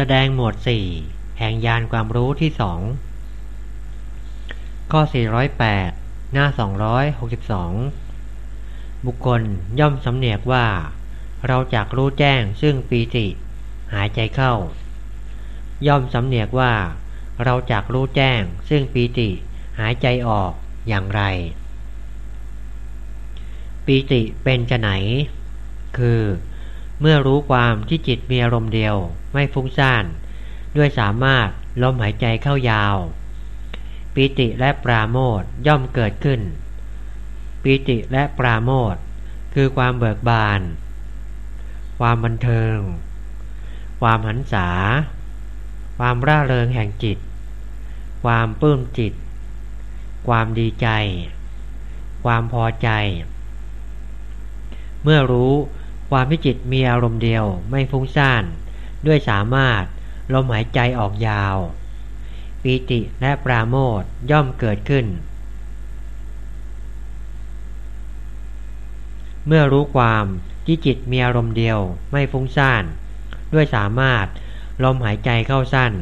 แสดงหมวดสี่แห่งยานความรู้ที่สองข้อ 408 หน้า 262 บุคคลย่อมสำเนียกว่า เราจักรู้แจ้งซึ่งปีติ หายใจเข้า ย่อมสำเนียกว่า เราจักรู้แจ้งซึ่งปีติ หายใจออกอย่างไร ปีติเป็นจะไหน คือ เมื่อรู้ความที่จิตมีอารมณ์เดียวไม่ฟุ้งซ่าน ด้วยสามารถลมหายใจเข้ายาว ปิติและปราโมทย่อมเกิดขึ้น ปิติและปราโมทคือความเบิกบาน ความบันเทิง ความหันษา ความร่าเริงแห่งจิต ความปลื้มจิต ความดีใจ ความพอใจ เมื่อรู้ ความที่จิตมีอารมณ์เดียวไม่ฟุ้งซ่าน ด้วยสามารถลมหายใจออกยาว ปีติและปราโมทย่อมเกิดขึ้น เมื่อรู้ความที่จิตมีอารมณ์เดียวไม่ฟุ้งซ่าน ด้วยสามารถลมหายใจเข้าสั้น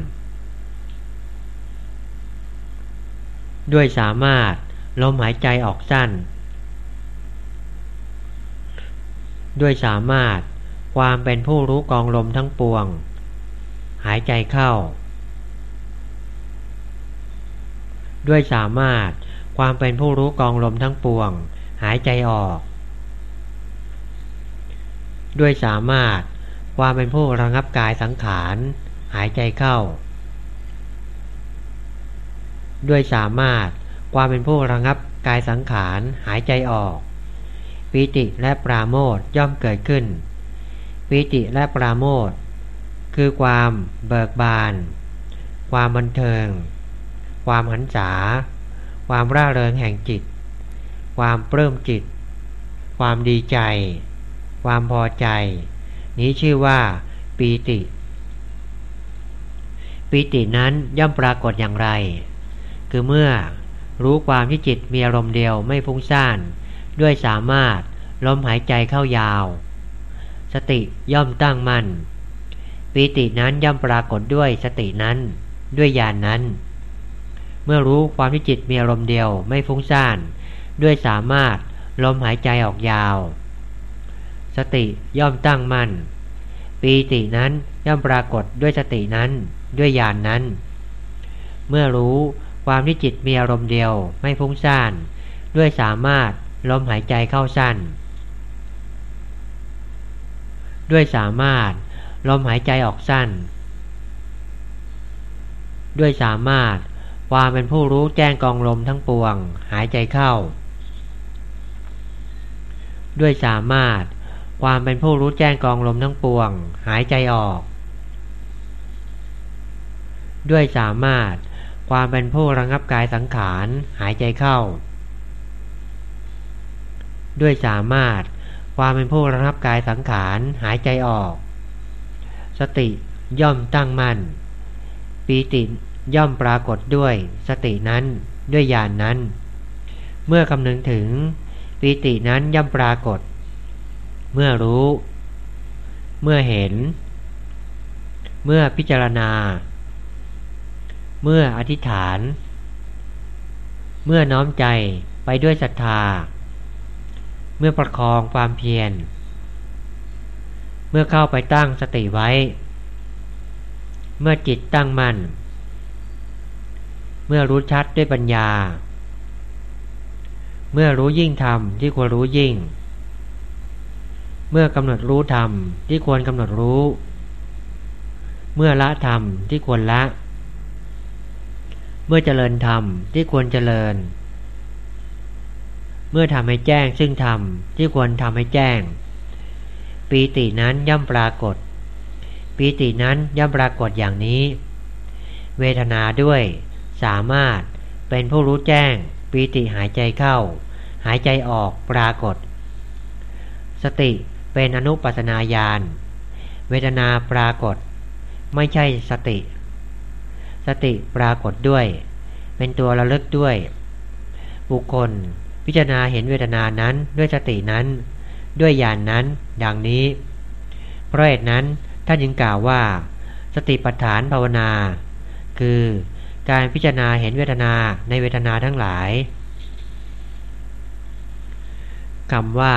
ด้วยสามารถลมหายใจออกสั้น ด้วยสามารถความเป็นผู้รู้กองลมทั้งปวง หายใจเข้า ด้วยสามารถความเป็นผู้รู้กองลมทั้งปวง หายใจออก ด้วยสามารถความเป็นผู้ระงับกายสังขาร หายใจเข้า ด้วยสามารถความเป็นผู้ระงับกายสังขาร หายใจออก ปิติและปราโมทย่อมเกิดขึ้น ปิติและปราโมทคือความเบิกบาน ความบันเทิง ความหันษา ความร่าเริงแห่งจิต ความเพิ่มจิต ความดีใจ ความพอใจ นี้ชื่อว่าปีติ ปีตินั้นย่อมปรากฏอย่างไร คือเมื่อรู้ความที่จิตมีอารมณ์เดียวไม่ฟุ้งซ่าน ด้วยสามารถ ลมหายใจเข้ายาว สติย่อมตั้งมั่นปีตินั้นย่อมปรากฏด้วยสตินั้นด้วยญาณนนั้น เมื่อรู้ความที่จิตมีอารมณ์เดียวไม่ฟุ้งซ่าน ด้วยสามารถลมหายใจออกยาว สติย่อมตั้งมั่นปีตินั้นย่อมปรากฏด้วยสตินั้นด้วยญาณนนั้น เมื่อรู้ความที่จิตมีอารมณ์เดียวไม่ฟุ้งซ่าน ด้วยสามารถลมหายใจเข้าสั้น ด้วยสามารถ ลมหายใจออกสั้น ด้วยสามารถความเป็นผู้รู้แจ้งกองลมทั้งปวง หายใจเข้า ด้วยสามารถ ความเป็นผู้รู้แจ้งกองลมทั้งปวง หายใจออก ด้วยสามารถ ความเป็นผู้ระงับกายสังขาร หายใจเข้า ด้วยสามารถ ความเป็นผู้ระงับกายสังขารหายใจออก สติย่อมตั้งมั่นปีติย่อมปรากฏด้วยสตินั้นด้วยญาณนนั้น เมื่อคำนึงถึงปีตินั้นย่อมปรากฏ เมื่อรู้ เมื่อเห็น เมื่อพิจารณา เมื่ออธิษฐาน เมื่อน้อมใจไปด้วยศรัทธา เมื่อประคองความเพียร เมื่อเข้าไปตั้งสติไว้ เมื่อจิตตั้งมั่น เมื่อรู้ชัดด้วยปัญญา เมื่อรู้ยิ่งธรรมที่ควรรู้ยิ่ง เมื่อกำหนดรู้ธรรมที่ควรกำหนดรู้ เมื่อละธรรมที่ควรละ เมื่อเจริญธรรมที่ควรเจริญ เมื่อทำให้แจ้งซึ่งธรรมที่ควรทำให้แจ้ง ปีตินั้นย่อมปรากฏ ปีตินั้นย่อมปรากฏอย่างนี้ เวทนาด้วยสามารถเป็นผู้รู้แจ้ง ปีติหายใจเข้า หายใจออกปรากฏ สติเป็นอนุปัสนาญาณเวทนาปรากฏ ไม่ใช่สติ สติปรากฏด้วย เป็นตัวระลึกด้วย บุคคล พิจารณาเห็นเวทนานั้นด้วยสตินั้น ด้วยญาณนนั้น ดังนี้ เพราะเหตุนั้นท่านจึงกล่าวว่า สติปัฏฐานภาวนา คือการพิจารณาเห็นเวทนาในเวทนาทั้งหลายคำว่า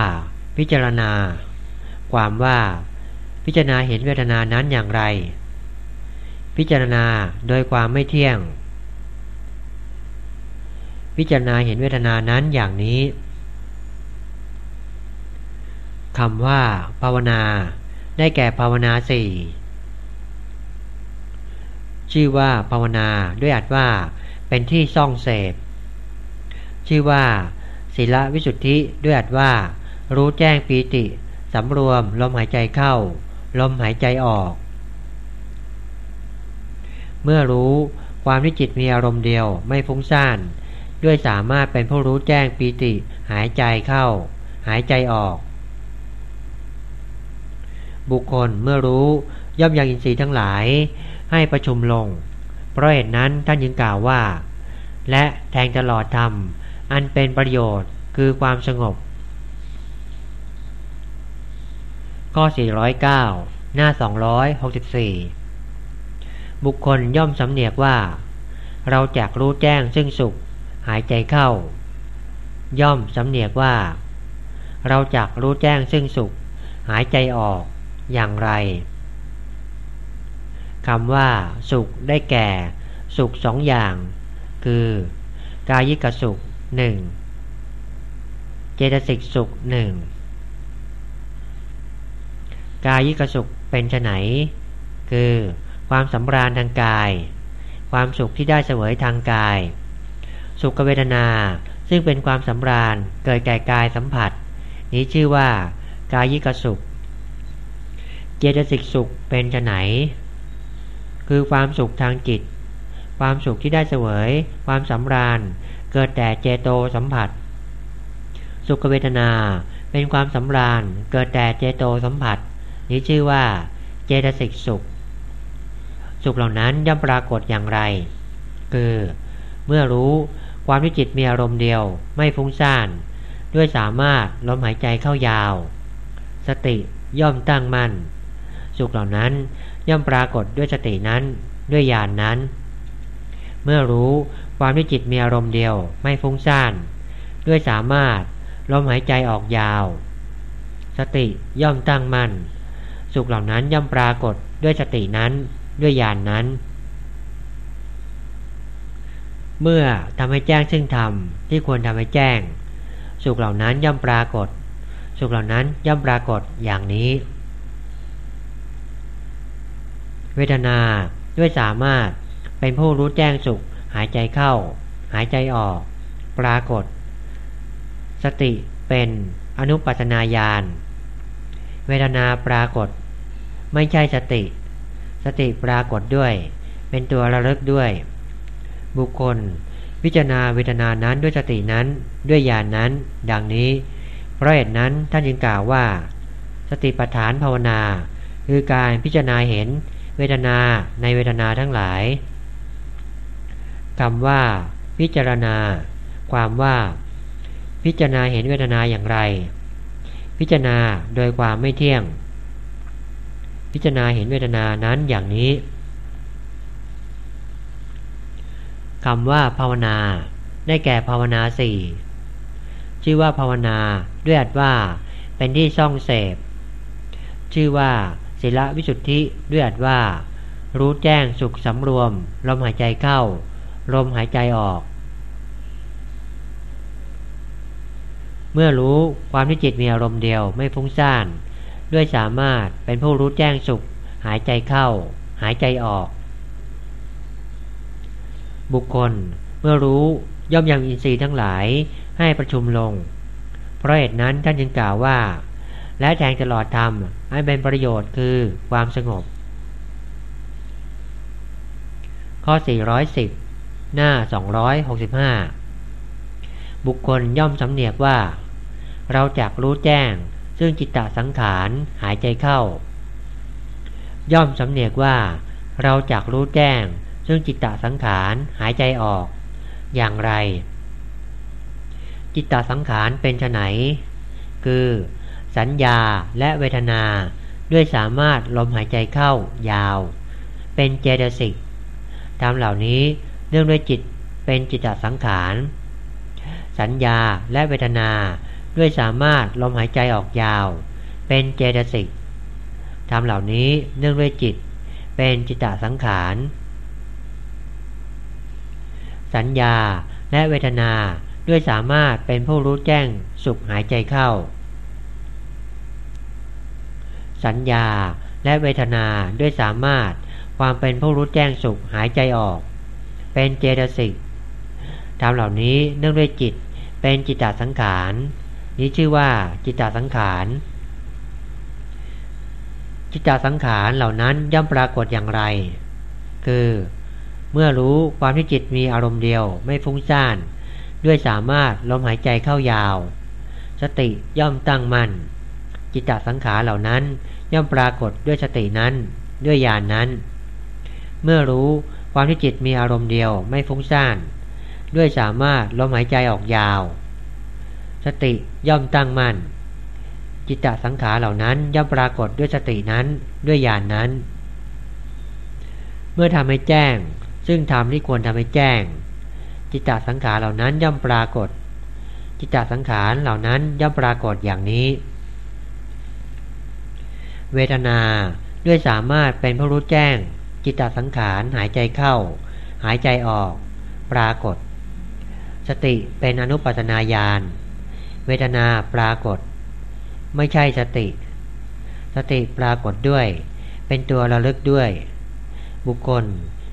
พิจารณา ความว่า พิจารณาเห็นเวทนานั้นอย่างไร พิจารณาโดยความไม่เที่ยง พิจารณาเห็นเวทนานั้นอย่างนี้คำว่า ภาวนา ได้แก่ภาวนาสี่ชื่อว่าภาวนาด้วยอัดว่า เป็นที่ซ่องเสพ ชื่อว่าศีลวิสุทธิด้วยอัดว่า รู้แจ้งปีติสำรวมลมหายใจเข้า ลมหายใจออก เมื่อรู้ความที่จิตมีอารมณ์เดียวไม่ฟุ้งซ่าน ด้วยสามารถเป็นผู้รู้แจ้งปีติ หายใจเข้า หายใจออก บุคคลเมื่อรู้ย่อมยังอินทรีย์ทั้งหลายให้ประชุมลง เพราะเหตุนั้นท่านยังกล่าวว่า และแทงตลอดธรรม อันเป็นประโยชน์คือความสงบ ข้อ 409 หน้า 264 บุคคลย่อมสำเนียกว่า เราจักรู้แจ้งซึ่งสุข หายใจเข้า ย่อมสำเนียกว่า เราจักรู้แจ้งซึ่งสุข หายใจออกอย่างไรคำว่า สุขได้แก่ สุขสองอย่าง คือ กายิกสุขหนึ่งเจตสิกสุขหนึ่งกายิกสุขเป็นไนคือ ความสำราญทางกาย ความสุขที่ได้เสวยทางกาย สุขเวทนา ซึ่งเป็นความสำราญเกิดแก่กายสัมผัส นี้ชื่อว่า กายิกสุข เจตสิกสุขเป็นจะไหน คือความสุขทางจิต ความสุขที่ได้เสวย ความสำราญ เกิดแต่เจโตสัมผัส สุขเวทนาเป็นความสำราญเกิดแต่เจโตสัมผัส นี้ชื่อว่า เจตสิกสุข สุขเหล่านั้นย่อมปรากฏอย่างไร คือ เมื่อรู้ ความที่จิตมีอารมณ์เดียว ไม่ฟุ้งซ่าน ด้วยสามารถลมหายใจเข้ายาว สติย่อมตั้งมั่น สุขเหล่านั้นย่อมปรากฏด้วยสตินั้นด้วยญาณนนั้น เมื่อรู้ความที่จิตมีอารมณ์เดียว ไม่ฟุ้งซ่าน ด้วยสามารถลมหายใจออกยาว สติย่อมตั้งมั่น สุขเหล่านั้นย่อมปรากฏด้วยสตินั้นด้วยญาณนนั้น เมื่อทำให้แจ้งซึ่งธรรมที่ควรทำให้แจ้ง สุขเหล่านั้นย่อมปรากฏ สุขเหล่านั้นย่อมปรากฏอย่างนี้ เวทนาด้วยสามารถเป็นผู้รู้แจ้งสุข หายใจเข้า หายใจออก ปรากฏ สติเป็นอนุปัตนาญาณเวทนาปรากฏ ไม่ใช่สติ สติปรากฏด้วย เป็นตัวระลึกด้วย บุคคลพิจารณาเวทนานั้นด้วยสตินั้นด้วยญาณนนั้น ดังนี้ เพราะเหตุนั้นท่านจึงกล่าวว่า สติปัฏฐานภาวนา คือการพิจารณาเห็นเวทนาในเวทนาทั้งหลายคำว่า พิจารณา ความว่า พิจารณาเห็นเวทนาอย่างไร พิจารณาโดยความไม่เที่ยง พิจารณาเห็นเวทนานั้นอย่างนี้ คำว่าภาวนา ได้แก่ภาวนาสี่ชื่อว่าภาวนาด้วยอัดว่า เป็นที่ซ่องเสพ ชื่อว่าศีลวิสุทธิด้วยอัดว่า รู้แจ้งสุขสำรวม ลมหายใจเข้า ลมหายใจออก เมื่อรู้ความที่จิตมีอารมณ์เดียวไม่ฟุ้งซ่าน ด้วยสามารถเป็นผู้รู้แจ้งสุข หายใจเข้า หายใจออก บุคคลเมื่อรู้ย่อมยังอินทรีย์ทั้งหลายให้ประชุมลง เพราะเหตุนั้นท่านจึงกล่าวว่า และแทงตลอดธรรมให้เป็นประโยชน์คือความสงบ ข้อ 410 หน้า 265 บุคคลย่อมสำเนียกว่า เราจักรู้แจ้ง ซึ่งจิตตสังขารหายใจเข้า ย่อมสำเนียกว่า เราจักรู้แจ้ง ซึ่งจิตตสังขารหายใจออก อย่างไร จิตตสังขารเป็นไนคือสัญญาและเวทนาด้วยสามารถลมหายใจเข้ายาว เป็นเจตสิกธรรมเหล่านี้เนื่องด้วยจิตเป็นจิตตสังขาร สัญญาและเวทนาด้วยสามารถลมหายใจออกยาว เป็นเจตสิกธรรมเหล่านี้เนื่องด้วยจิตเป็นจิตตสังขาร สัญญา และเวทนา ด้วยสามารถเป็นผู้รู้แจ้งสุขหายใจเข้า สัญญาและเวทนาด้วยสามารถความเป็นผู้รู้แจ้งสุขหายใจออก เป็นเจตสิกธรรมเหล่านี้เนื่องด้วยจิตเป็นจิตตสังขาร นี้ชื่อว่าจิตตสังขารจิตตสังขารเหล่านั้นย่อมปรากฏอย่างไร คือ เมื่อรู้ความที่จิตมีอารมณ์เดียวไม่ฟุ้งซ่าน ด้วยสามารถลมหายใจเข้ายาว สติย่อมตั้งมัน่น จิตตสังขารเหล่านั้นย่อมปรากฏด้วยสตินั้นด้วยญาณนนั้น เมื่อรู้ความที่จิตมีอารมณ์เดียวไม่ฟุ้งซ่าน ด้วยสามารถลมหายใจออกยาว สติย่อมตั้งมัน่น จิตตสังขารเหล่านั้นย่อมปรากฏด้วยสตินั้นด้วยญาณนนั้น เมื่อทำให้แจ้ง ซึ่งทำที่ควรทำให้แจ้ง จิตตสังขารเหล่านั้นย่อมปรากฏ จิตตสังขารเหล่านั้นย่อมปรากฏอย่างนี้ เวทนาด้วยสามารถเป็นผู้รู้แจ้ง จิตตสังขารหายใจเข้า หายใจออก ปรากฏ สติเป็นอนุปัตนาญาณเวทนาปรากฏ ไม่ใช่สติ สติปรากฏด้วย เป็นตัวระลึกด้วย บุคคล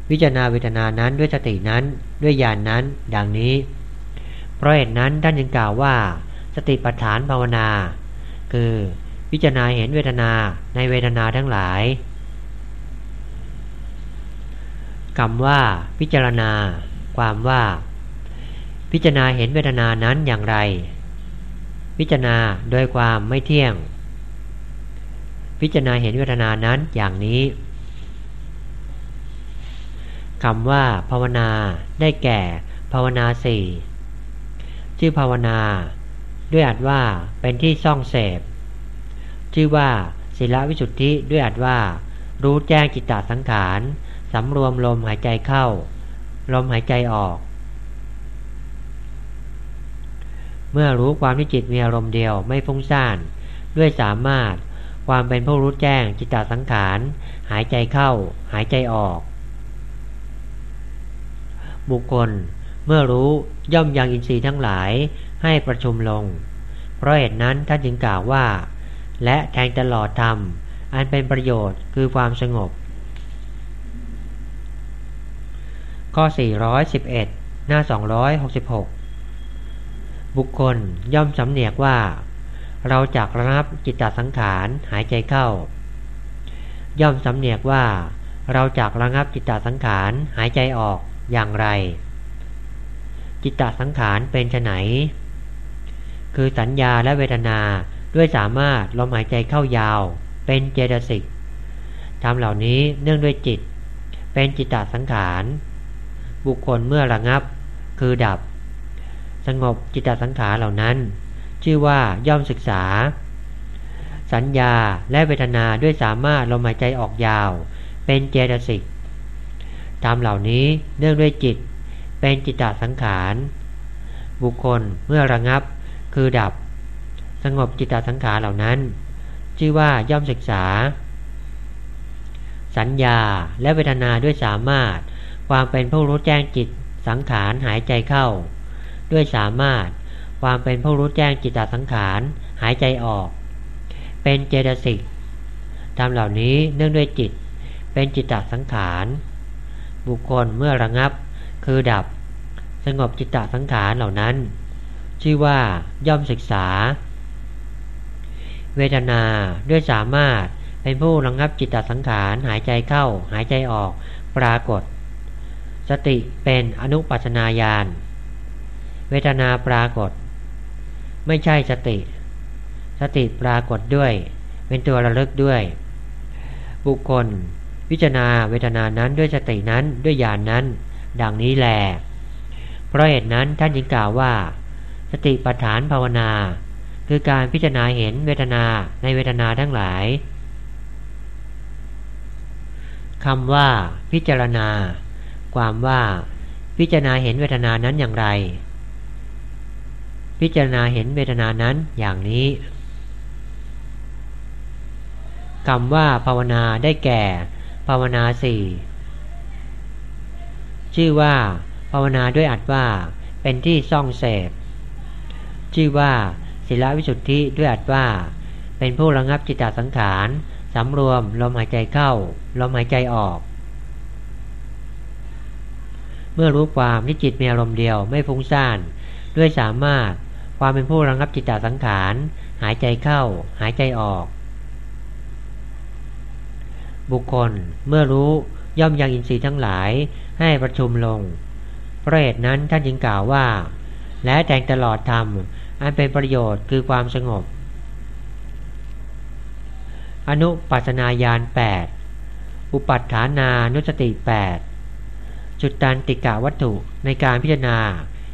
วิจารณาเวทนานั้นด้วยสตินั้นด้วยญาณนนั้น ดังนี้ เพราะเหตุนั้นท่านจึงกล่าวว่า สติปัฏฐานภาวนา คือพิจารณาเห็นเวทนาในเวทนาทั้งหลายคำว่า พิจารณา ความว่า พิจารณาเห็นเวทนานั้นอย่างไร พิจารณาโดยความไม่เที่ยง พิจารณาเห็นเวทนานั้นอย่างนี้ คำว่า ภาวนา ได้แก่ ภาวนาสี่ชื่อภาวนา ด้วยอัดว่าเป็นที่ซ่องเสพ ชื่อว่าศิลวิสุทธิด้วยอัดว่า รู้แจ้งจิตตสังขารสำรวมลมหายใจเข้า ลมหายใจออก เมื่อรู้ความที่จิตมีอารมณ์เดียวไม่ฟุ้งซ่าน ด้วยสามารถความเป็นผู้รู้แจ้งจิตตสังขาร หายใจเข้า หายใจออก บุคคล เมื่อรู้ย่อมยังอินทรีย์ทั้งหลายให้ประชุมลง เพราะเหตุนั้นท่านจึงกล่าวว่า และแทงตลอดธรรม อันเป็นประโยชน์คือความสงบ ข้อ 411 หน้า 266 บุคคลย่อมสำเนียกว่า เราจักระงับจิตตสังขารหายใจเข้า ย่อมสำเนียกว่า เราจักระงับจิตตสังขารหายใจออก อย่างไร จิตตสังขารเป็นไนคือสัญญาและเวทนาด้วยสามารถลมหายใจเข้ายาว เป็นเจตสิกทำเหล่านี้เนื่องด้วยจิต เป็นจิตตสังขาร บุคคลเมื่อระงับ คือดับ สงบจิตตสังขารเหล่านั้น ชื่อว่าย่อมศึกษา สัญญาและเวทนาด้วยสามารถลมหายใจออกยาว เป็นเจตสิก ตามเหล่านี้เนื่องด้วยจิต เป็นจิตตสังขาร บุคคลเมื่อระงับคือดับ สงบจิตตสังขารเหล่านั้น ชื่อว่าย่อมศึกษา สัญญาและเวทนาด้วยสามารถ ความเป็นผู้รู้แจ้งจิตสังขารหายใจเข้า ด้วยสามารถ ความเป็นผู้รู้แจ้งจิตตสังขารหายใจออก เป็นเจตสิกทำเหล่านี้เนื่องด้วยจิต เป็นจิตตสังขาร บุคคลเมื่อระงับ คือดับ สงบจิตตสังขารเหล่านั้น ชื่อว่าย่อมศึกษา เวทนาด้วยสามารถเป็นผู้ระงับจิตตสังขารหายใจเข้าหายใจออกปรากฏ สติเป็นอนุปัชนาญาณเวทนาปรากฏ ไม่ใช่สติ สติปรากฏด้วย เป็นตัวระลึกด้วย บุคคล พิจารณาเวทนานั้นด้วยสตินั้นด้วยญาณนนั้น ดังนี้แล เพราะเหตุนั้นท่านจึงกล่าวว่า สติปัฏฐานภาวนา คือการพิจารณาเห็นเวทนาในเวทนาทั้งหลายคำว่า พิจารณา ความว่า พิจารณาเห็นเวทนานั้นอย่างไร พิจารณาเห็นเวทนานั้นอย่างนี้คำว่าภาวนาได้แก่ ภาวนาสี่ชื่อว่า ภาวนาด้วยอัดว่า เป็นที่ซ่องเสพ ชื่อว่าศิลวิสุทธิด้วยอัดว่า เป็นผู้ระงับจิตตสังขารสำรวมลมหายใจเข้าลมหายใจออก เมื่อรู้ความที่จิตมีอารมณ์เดียวไม่ฟุ้งซ่านด้วยสามารถความเป็นผู้ระงับจิตตสังขาร หายใจเข้า หายใจออก บุคคลเมื่อรู้ย่อมยังอินทรีย์ทั้งหลายให้ประชุมลงเพราะเหตุนั้นท่านจึงกล่าวว่า และแต่งตลอดธรรม อันเป็นประโยชน์คือความสงบ อนุปัสนาญาณ 8 อุปัฏฐานานุสติ 8 จุดตันติกะวัตถุในการพิจารณา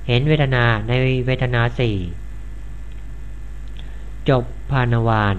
เห็นเวทนาในเวทนาสี่จบพานวาน